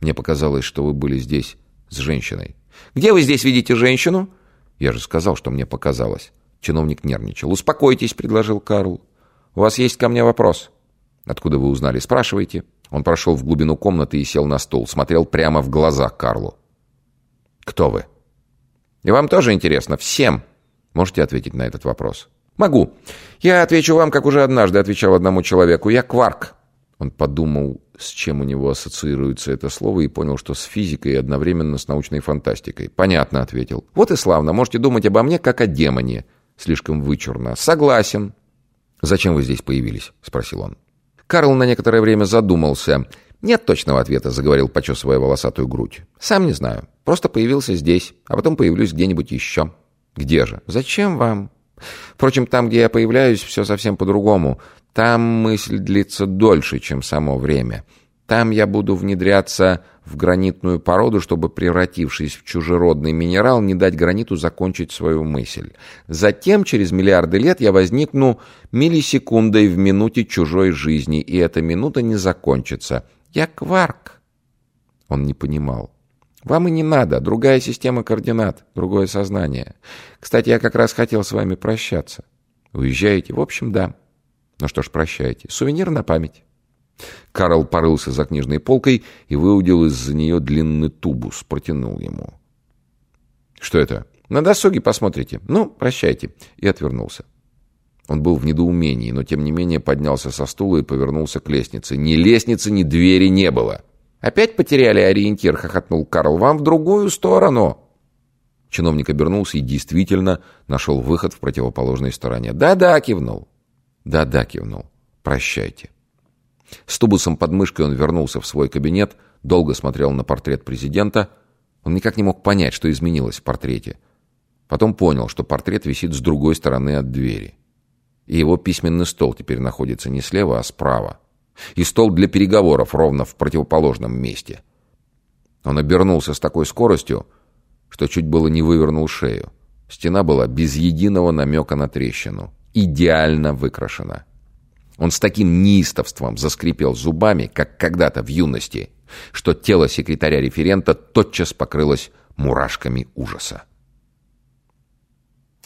Мне показалось, что вы были здесь с женщиной. Где вы здесь видите женщину? Я же сказал, что мне показалось. Чиновник нервничал. «Успокойтесь», — предложил Карл. «У вас есть ко мне вопрос». «Откуда вы узнали? Спрашивайте». Он прошел в глубину комнаты и сел на стул. Смотрел прямо в глаза Карлу. «Кто вы?» «И вам тоже интересно? Всем?» Можете ответить на этот вопрос? «Могу. Я отвечу вам, как уже однажды отвечал одному человеку. Я Кварк». Он подумал, с чем у него ассоциируется это слово, и понял, что с физикой и одновременно с научной фантастикой. «Понятно», — ответил. «Вот и славно. Можете думать обо мне, как о демоне». Слишком вычурно. «Согласен». «Зачем вы здесь появились?» — спросил он. Карл на некоторое время задумался. «Нет точного ответа», — заговорил, почесывая волосатую грудь. «Сам не знаю. Просто появился здесь, а потом появлюсь где-нибудь еще». «Где же?» «Зачем вам?» Впрочем, там, где я появляюсь, все совсем по-другому. Там мысль длится дольше, чем само время. Там я буду внедряться в гранитную породу, чтобы, превратившись в чужеродный минерал, не дать граниту закончить свою мысль. Затем, через миллиарды лет, я возникну миллисекундой в минуте чужой жизни, и эта минута не закончится. Я кварк. Он не понимал. Вам и не надо. Другая система координат, другое сознание. Кстати, я как раз хотел с вами прощаться. Уезжаете? В общем, да. Ну что ж, прощайте. Сувенир на память. Карл порылся за книжной полкой и выудил из-за нее длинный тубус, протянул ему. «Что это?» «На досуге посмотрите. Ну, прощайте». И отвернулся. Он был в недоумении, но тем не менее поднялся со стула и повернулся к лестнице. Ни лестницы, ни двери не было. «Опять потеряли ориентир?» — хохотнул Карл. «Вам в другую сторону!» Чиновник обернулся и действительно нашел выход в противоположной стороне. «Да-да», — кивнул. «Да-да», — кивнул. «Прощайте». С тубусом под мышкой он вернулся в свой кабинет, долго смотрел на портрет президента. Он никак не мог понять, что изменилось в портрете. Потом понял, что портрет висит с другой стороны от двери. И его письменный стол теперь находится не слева, а справа. И стол для переговоров ровно в противоположном месте. Он обернулся с такой скоростью, что чуть было не вывернул шею. Стена была без единого намека на трещину. Идеально выкрашена. Он с таким неистовством заскрипел зубами, как когда-то в юности, что тело секретаря-референта тотчас покрылось мурашками ужаса.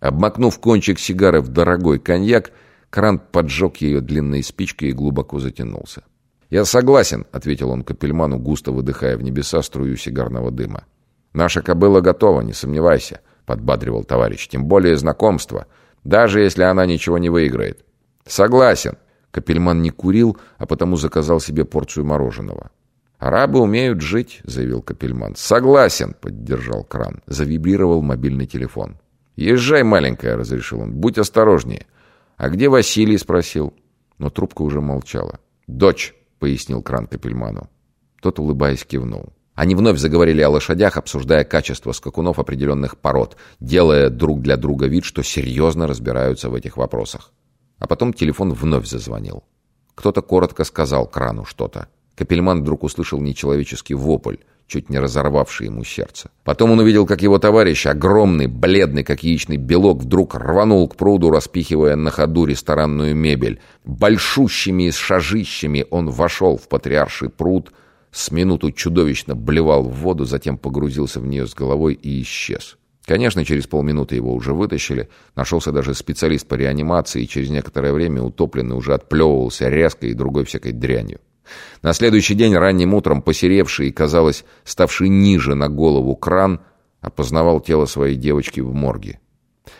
Обмакнув кончик сигары в дорогой коньяк, Крант поджег ее длинной спичкой и глубоко затянулся. «Я согласен», — ответил он капельману, густо выдыхая в небеса струю сигарного дыма. «Наша кобыла готова, не сомневайся», — подбадривал товарищ. «Тем более знакомство, даже если она ничего не выиграет». «Согласен», Капельман не курил, а потому заказал себе порцию мороженого. «Арабы умеют жить», — заявил Капельман. «Согласен», — поддержал кран. Завибрировал мобильный телефон. «Езжай, маленькая», — разрешил он. «Будь осторожнее». «А где Василий?» — спросил. Но трубка уже молчала. «Дочь», — пояснил кран Капельману. Тот, улыбаясь, кивнул. Они вновь заговорили о лошадях, обсуждая качество скакунов определенных пород, делая друг для друга вид, что серьезно разбираются в этих вопросах. А потом телефон вновь зазвонил. Кто-то коротко сказал крану что-то. Капельман вдруг услышал нечеловеческий вопль, чуть не разорвавший ему сердце. Потом он увидел, как его товарищ, огромный, бледный, как яичный белок, вдруг рванул к пруду, распихивая на ходу ресторанную мебель. Большущими шажищами он вошел в патриарший пруд, с минуту чудовищно блевал в воду, затем погрузился в нее с головой и исчез. Конечно, через полминуты его уже вытащили. Нашелся даже специалист по реанимации, и через некоторое время утопленный уже отплевывался резко и другой всякой дрянью. На следующий день ранним утром посеревший и, казалось, ставший ниже на голову кран опознавал тело своей девочки в морге.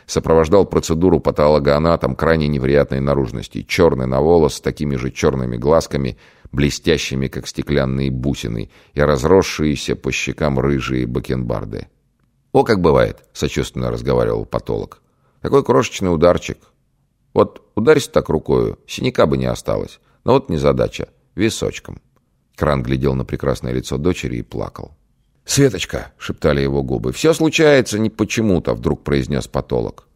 Сопровождал процедуру патологоанатом крайне невероятной наружности. Черный на волос с такими же черными глазками, блестящими, как стеклянные бусины, и разросшиеся по щекам рыжие бакенбарды. «О, как бывает», — сочувственно разговаривал патолог. «Такой крошечный ударчик. Вот ударься так рукою, синяка бы не осталось. Но вот незадача. Височком». Кран глядел на прекрасное лицо дочери и плакал. «Светочка!» — шептали его губы. «Все случается не почему-то», — вдруг произнес патолог.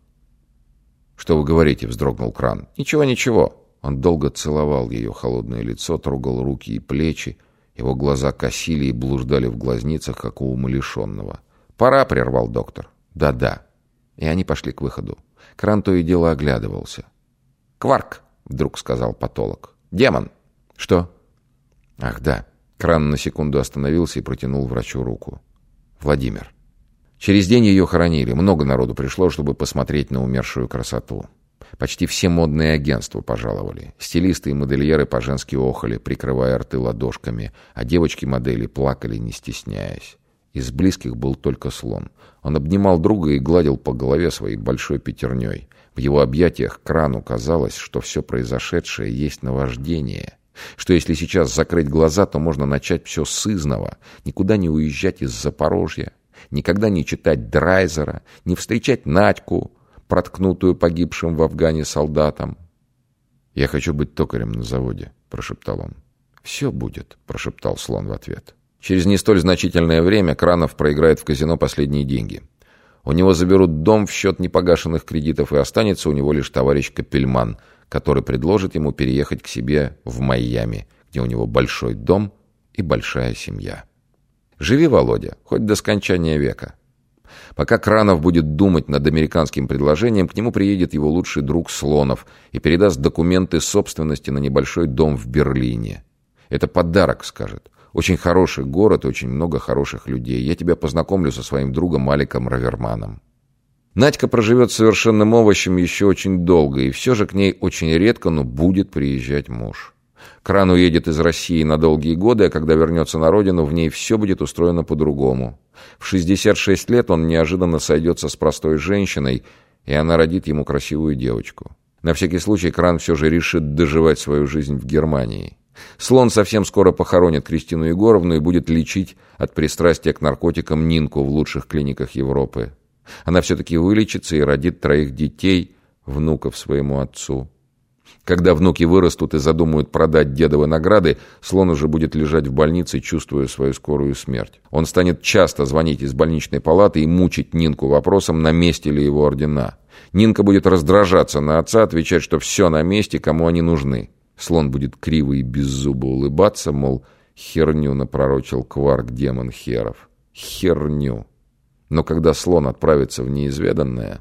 «Что вы говорите?» — вздрогнул Кран. «Ничего, ничего». Он долго целовал ее холодное лицо, трогал руки и плечи. Его глаза косили и блуждали в глазницах, как у умалишенного. «Пора», — прервал доктор. «Да-да». И они пошли к выходу. Кран то и дело оглядывался. «Кварк», — вдруг сказал патолог. «Демон». «Что?» «Ах, да. Кран на секунду остановился и протянул врачу руку. «Владимир». Через день ее хоронили. Много народу пришло, чтобы посмотреть на умершую красоту. Почти все модные агентства пожаловали. Стилисты и модельеры по-женски охали, прикрывая рты ладошками, а девочки-модели плакали, не стесняясь. Из близких был только слон. Он обнимал друга и гладил по голове своей большой пятерней. В его объятиях крану казалось, что все произошедшее есть наваждение. Что если сейчас закрыть глаза, то можно начать все с изного, никуда не уезжать из Запорожья, никогда не читать Драйзера, не встречать Надьку, проткнутую погибшим в Афгане солдатом. «Я хочу быть токарем на заводе», — прошептал он. «Все будет», — прошептал слон в ответ. Через не столь значительное время Кранов проиграет в казино последние деньги. У него заберут дом в счет непогашенных кредитов, и останется у него лишь товарищ Капельман, который предложит ему переехать к себе в Майами, где у него большой дом и большая семья. Живи, Володя, хоть до скончания века. Пока Кранов будет думать над американским предложением, к нему приедет его лучший друг Слонов и передаст документы собственности на небольшой дом в Берлине. Это подарок, скажет. Очень хороший город, очень много хороших людей. Я тебя познакомлю со своим другом Маликом Раверманом. Надька проживет совершенным овощем еще очень долго, и все же к ней очень редко, но будет приезжать муж. Кран уедет из России на долгие годы, а когда вернется на родину, в ней все будет устроено по-другому. В 66 лет он неожиданно сойдется с простой женщиной, и она родит ему красивую девочку. На всякий случай Кран все же решит доживать свою жизнь в Германии. Слон совсем скоро похоронит Кристину Егоровну и будет лечить от пристрастия к наркотикам Нинку в лучших клиниках Европы. Она все-таки вылечится и родит троих детей, внуков своему отцу. Когда внуки вырастут и задумают продать дедовы награды, слон уже будет лежать в больнице, чувствуя свою скорую смерть. Он станет часто звонить из больничной палаты и мучить Нинку вопросом, на месте ли его ордена. Нинка будет раздражаться на отца, отвечать, что все на месте, кому они нужны. Слон будет криво и беззубо улыбаться, мол, херню напророчил кварк-демон Херов. Херню. Но когда слон отправится в неизведанное,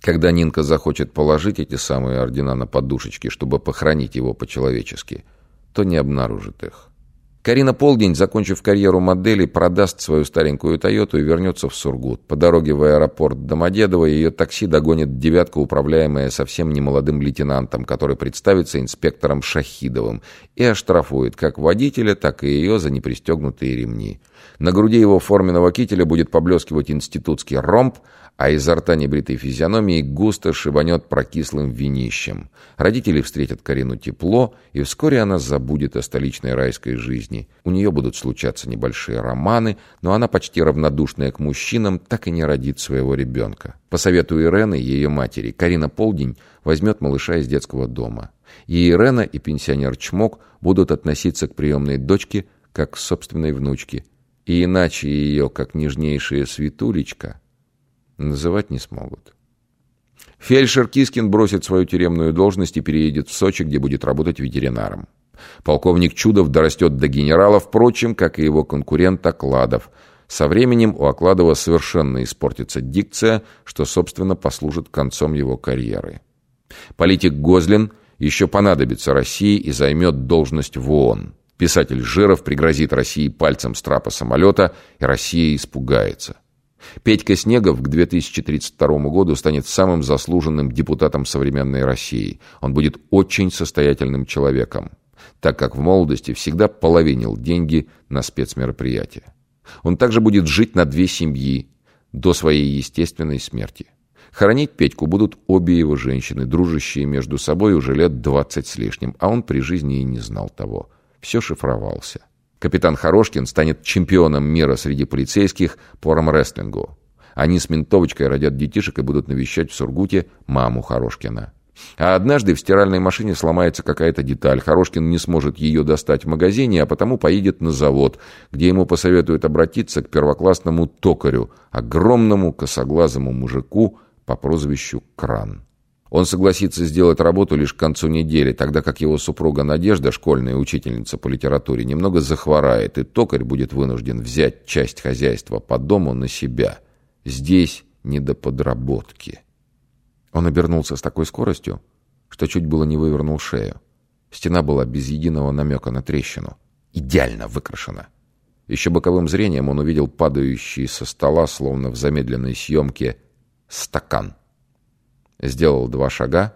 когда Нинка захочет положить эти самые ордена на подушечки, чтобы похоронить его по-человечески, то не обнаружит их. Карина Полдень, закончив карьеру модели, продаст свою старенькую «Тойоту» и вернется в Сургут. По дороге в аэропорт Домодедово ее такси догонит «девятка», управляемая совсем немолодым лейтенантом, который представится инспектором Шахидовым и оштрафует как водителя, так и ее за непристегнутые ремни. На груди его форменного кителя будет поблескивать институтский ромб, а изо рта небритой физиономии густо шибанет прокислым винищем. Родители встретят Карину тепло, и вскоре она забудет о столичной райской жизни. У нее будут случаться небольшие романы, но она, почти равнодушная к мужчинам, так и не родит своего ребенка. По совету Ирены, ее матери, Карина Полдень возьмет малыша из детского дома. И Ирена, и пенсионер Чмок будут относиться к приемной дочке как к собственной внучке. И иначе ее, как нежнейшая светулечка, называть не смогут. Фельдшер Кискин бросит свою тюремную должность и переедет в Сочи, где будет работать ветеринаром. Полковник Чудов дорастет до генерала, впрочем, как и его конкурент Окладов. Со временем у Окладова совершенно испортится дикция, что, собственно, послужит концом его карьеры. Политик Гозлин еще понадобится России и займет должность в ООН. Писатель Жиров пригрозит России пальцем с трапа самолета, и Россия испугается. Петька Снегов к 2032 году станет самым заслуженным депутатом современной России. Он будет очень состоятельным человеком, так как в молодости всегда половинил деньги на спецмероприятия. Он также будет жить на две семьи до своей естественной смерти. Хоронить Петьку будут обе его женщины, дружащие между собой уже лет двадцать с лишним, а он при жизни и не знал того. Все шифровался. Капитан Хорошкин станет чемпионом мира среди полицейских по армрестлингу. Они с ментовочкой родят детишек и будут навещать в Сургуте маму Хорошкина. А однажды в стиральной машине сломается какая-то деталь. Хорошкин не сможет ее достать в магазине, а потому поедет на завод, где ему посоветуют обратиться к первоклассному токарю, огромному косоглазому мужику по прозвищу Кран. Он согласится сделать работу лишь к концу недели, тогда как его супруга Надежда, школьная учительница по литературе, немного захворает, и токарь будет вынужден взять часть хозяйства по дому на себя. Здесь не до подработки. Он обернулся с такой скоростью, что чуть было не вывернул шею. Стена была без единого намека на трещину. идеально выкрашена. Еще боковым зрением он увидел падающий со стола, словно в замедленной съемке, стакан. Сделал два шага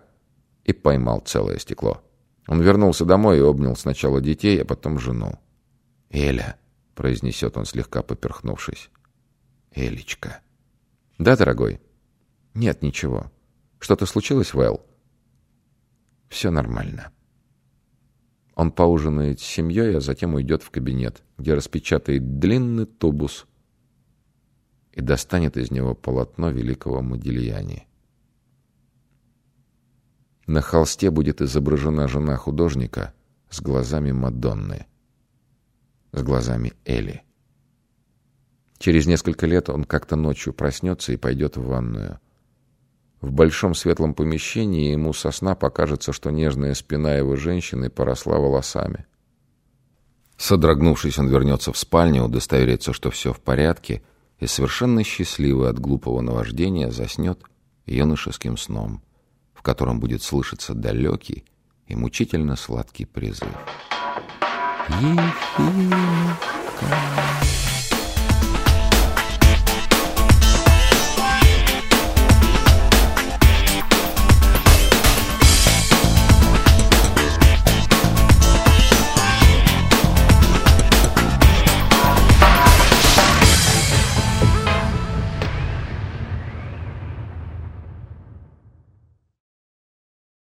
и поймал целое стекло. Он вернулся домой и обнял сначала детей, а потом жену. «Эля», — произнесет он, слегка поперхнувшись. «Элечка». «Да, дорогой?» «Нет, ничего. Что-то случилось, Вэл?» «Все нормально». Он поужинает с семьей, а затем уйдет в кабинет, где распечатает длинный тубус и достанет из него полотно великого Модильяни. На холсте будет изображена жена художника с глазами Мадонны, с глазами Эли. Через несколько лет он как-то ночью проснется и пойдет в ванную. В большом светлом помещении ему со сна покажется, что нежная спина его женщины поросла волосами. Содрогнувшись, он вернется в спальню, удостоверится, что все в порядке, и совершенно счастливый от глупого наваждения заснет юношеским сном, в котором будет слышаться далекий и мучительно сладкий призыв. Ефимка.